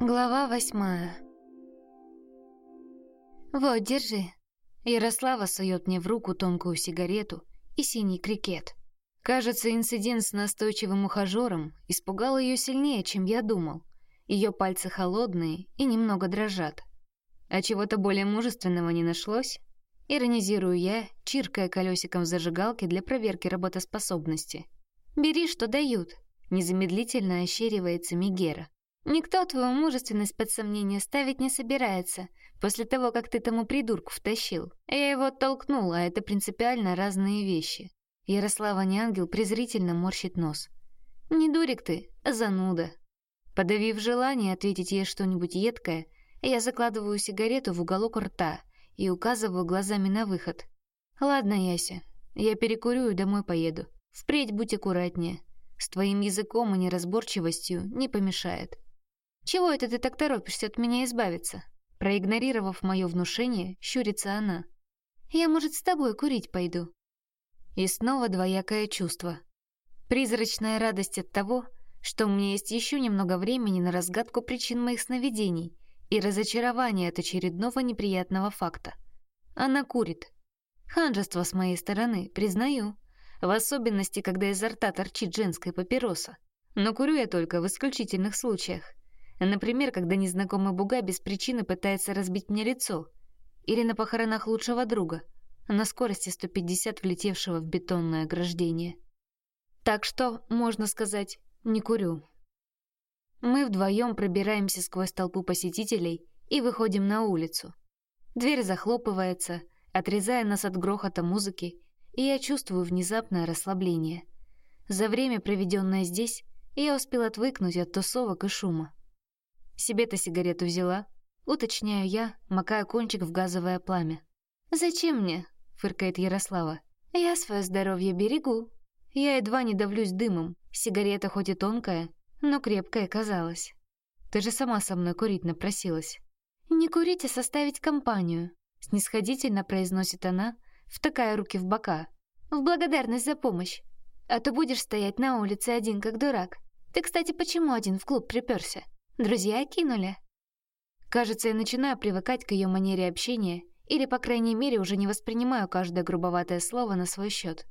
Глава восьмая. «Вот, держи». Ярослава сует мне в руку тонкую сигарету и синий крикет. Кажется, инцидент с настойчивым ухажером испугал ее сильнее, чем я думал. Ее пальцы холодные и немного дрожат. А чего-то более мужественного не нашлось? Иронизирую я, чиркая колесиком в зажигалке для проверки работоспособности. «Бери, что дают», — незамедлительно ощеривается Мигера. Никто твою мужественность под сомнение ставить не собирается, после того, как ты тому придурку втащил. Я его оттолкнула, а это принципиально разные вещи. Ярослава Неангел презрительно морщит нос. «Не дурик ты, а зануда». Подавив желание ответить ей что-нибудь едкое, я закладываю сигарету в уголок рта и указываю глазами на выход. «Ладно, Яся, я перекурю и домой поеду. Впредь будь аккуратнее. С твоим языком и неразборчивостью не помешает». «Чего это ты так торопишься от меня избавиться?» Проигнорировав мое внушение, щурится она. «Я, может, с тобой курить пойду?» И снова двоякое чувство. Призрачная радость от того, что у меня есть еще немного времени на разгадку причин моих сновидений и разочарование от очередного неприятного факта. Она курит. Ханжество с моей стороны, признаю. В особенности, когда изо рта торчит женская папироса. Но курю я только в исключительных случаях. Например, когда незнакомый буга без причины пытается разбить мне лицо. Или на похоронах лучшего друга, на скорости 150 влетевшего в бетонное ограждение. Так что, можно сказать, не курю. Мы вдвоем пробираемся сквозь толпу посетителей и выходим на улицу. Дверь захлопывается, отрезая нас от грохота музыки, и я чувствую внезапное расслабление. За время, проведенное здесь, я успел отвыкнуть от тусовок и шума. Себе-то сигарету взяла. Уточняю я, макая кончик в газовое пламя. «Зачем мне?» — фыркает Ярослава. «Я свое здоровье берегу». Я едва не давлюсь дымом. Сигарета хоть и тонкая, но крепкая казалась. Ты же сама со мной курить напросилась. «Не курить, а составить компанию», — снисходительно произносит она, втыкая руки в бока. «В благодарность за помощь. А то будешь стоять на улице один, как дурак. Ты, кстати, почему один в клуб приперся? Друзья кинули. Кажется, я начинаю привыкать к ее манере общения, или, по крайней мере, уже не воспринимаю каждое грубоватое слово на свой счет.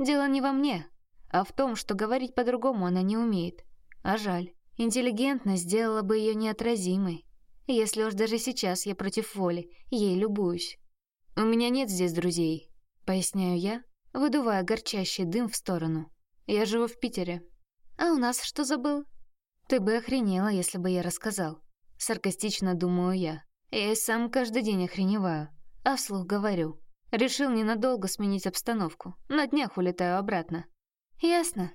Дело не во мне, а в том, что говорить по-другому она не умеет. А жаль. Интеллигентность сделала бы ее неотразимой. Если уж даже сейчас я против воли, ей любуюсь. «У меня нет здесь друзей», — поясняю я, выдувая горчащий дым в сторону. «Я живу в Питере». «А у нас что забыл?» «Ты бы охренела, если бы я рассказал». Саркастично думаю я. Я и сам каждый день охреневаю. А вслух говорю. Решил ненадолго сменить обстановку. На днях улетаю обратно. Ясно.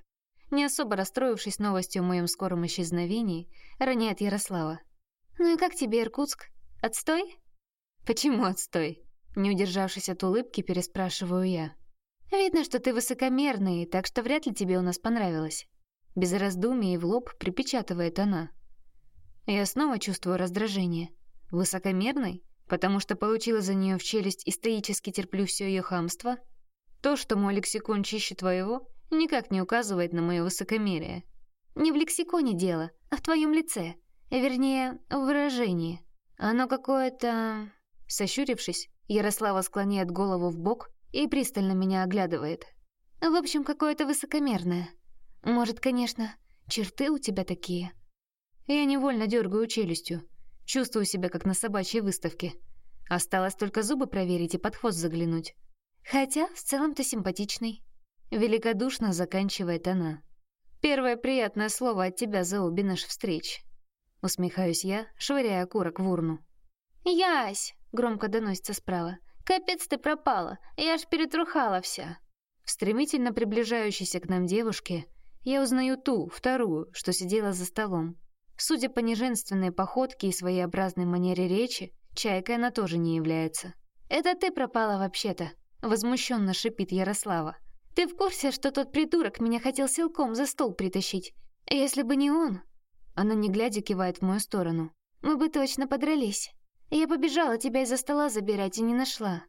Не особо расстроившись новостью о моем скором исчезновении, роняет Ярослава. «Ну и как тебе Иркутск? Отстой?» «Почему отстой?» Не удержавшись от улыбки, переспрашиваю я. «Видно, что ты высокомерный, так что вряд ли тебе у нас понравилось. Без раздумий в лоб припечатывает она. Я снова чувствую раздражение. Высокомерный? Потому что получила за нее в челюсть и стоически терплю все ее хамство? То, что мой лексикон чище твоего, никак не указывает на мое высокомерие. Не в лексиконе дело, а в твоем лице. Вернее, в выражении. Оно какое-то... Сощурившись, Ярослава склоняет голову в бок и пристально меня оглядывает. В общем, какое-то высокомерное. Может, конечно, черты у тебя такие. Я невольно дергаю челюстью. Чувствую себя, как на собачьей выставке. Осталось только зубы проверить и под хвост заглянуть. Хотя, в целом ты симпатичный. Великодушно заканчивает она. Первое приятное слово от тебя за обе наши встречи. Усмехаюсь я, швыряя окурок в урну. «Ясь!» — громко доносится справа. «Капец ты пропала! Я аж перетрухала вся!» В стремительно приближающейся к нам девушке я узнаю ту, вторую, что сидела за столом. Судя по неженственной походке и своеобразной манере речи, чайкой она тоже не является. «Это ты пропала вообще-то», — возмущенно шипит Ярослава. «Ты в курсе, что тот придурок меня хотел силком за стол притащить? Если бы не он...» Она не глядя кивает в мою сторону. «Мы бы точно подрались. Я побежала тебя из-за стола забирать и не нашла.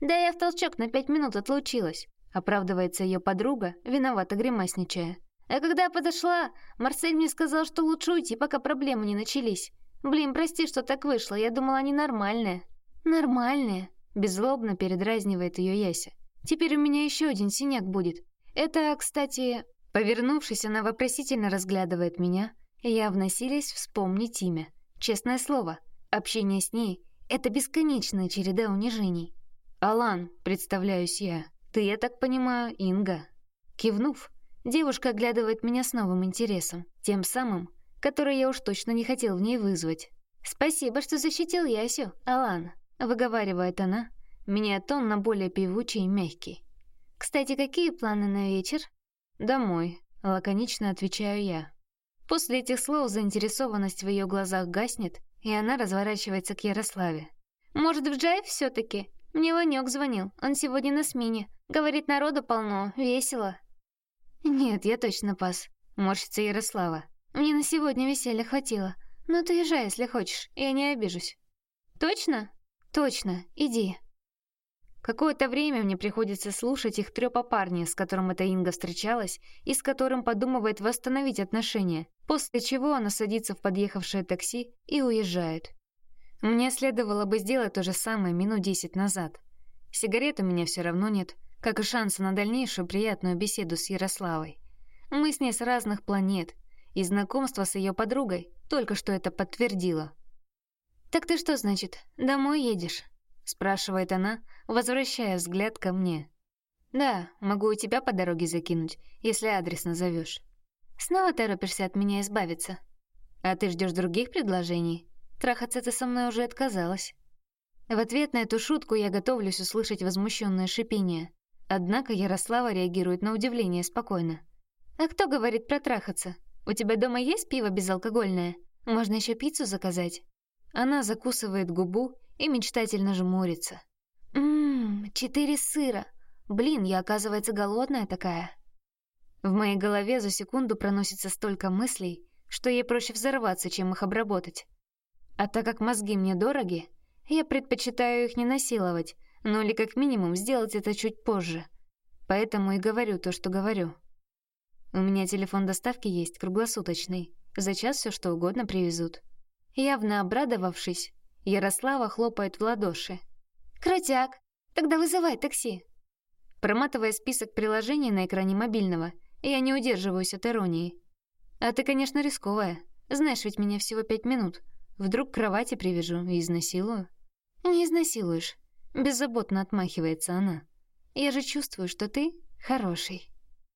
Да я в толчок на пять минут отлучилась», — оправдывается ее подруга, виновато гримасничая. А когда подошла, Марсель мне сказал, что лучше уйти, пока проблемы не начались. Блин, прости, что так вышло, я думала, они нормальные». «Нормальные», — беззлобно передразнивает ее Яся. «Теперь у меня еще один синяк будет. Это, кстати...» Повернувшись, она вопросительно разглядывает меня, явно силясь вспомнить имя. Честное слово, общение с ней — это бесконечная череда унижений. «Алан», — представляюсь я. «Ты, я так понимаю, Инга». Кивнув, девушка оглядывает меня с новым интересом, тем самым, который я уж точно не хотел в ней вызвать. «Спасибо, что защитил Ясю, Алан», — выговаривает она, меняя тон на более певучий и мягкий. «Кстати, какие планы на вечер?» «Домой», — лаконично отвечаю я. После этих слов заинтересованность в ее глазах гаснет, и она разворачивается к Ярославе. «Может, в Джайв все таки Мне Ванёк звонил, он сегодня на смене. Говорит, народу полно, весело». «Нет, я точно пас», — морщится Ярослава. «Мне на сегодня веселья хватило. Но ты езжай, если хочешь, я не обижусь». «Точно?» «Точно, иди». Какое-то время мне приходится слушать их трёп о парне, с которым эта Инга встречалась и с которым подумывает восстановить отношения, после чего она садится в подъехавшее такси и уезжает. Мне следовало бы сделать то же самое минут десять назад. Сигарет у меня все равно нет, как и шанса на дальнейшую приятную беседу с Ярославой. Мы с ней с разных планет, и знакомство с ее подругой только что это подтвердило. «Так ты что, значит, домой едешь?» — спрашивает она, возвращая взгляд ко мне. «Да, могу у тебя по дороге закинуть, если адрес назовешь. Снова торопишься от меня избавиться? А ты ждешь других предложений? Трахаться ты со мной уже отказалась». В ответ на эту шутку я готовлюсь услышать возмущенное шипение. Однако Ярослава реагирует на удивление спокойно. «А кто говорит про трахаться? У тебя дома есть пиво безалкогольное? Можно еще пиццу заказать?» Она закусывает губу и мечтательно жмурится. «Ммм, четыре сыра. Блин, я, оказывается, голодная такая». В моей голове за секунду проносится столько мыслей, что ей проще взорваться, чем их обработать. А так как мозги мне дороги, я предпочитаю их не насиловать, ну или как минимум сделать это чуть позже. Поэтому и говорю то, что говорю. У меня телефон доставки есть, круглосуточный. За час все что угодно привезут. Явно обрадовавшись, Ярослава хлопает в ладоши. «Крутяк! Тогда вызывай такси!» Проматывая список приложений на экране мобильного, я не удерживаюсь от иронии. «А ты, конечно, рисковая. Знаешь, ведь меня всего пять минут. Вдруг к кровати привяжу и изнасилую?» «Не изнасилуешь. Беззаботно отмахивается она. «Я же чувствую, что ты хороший».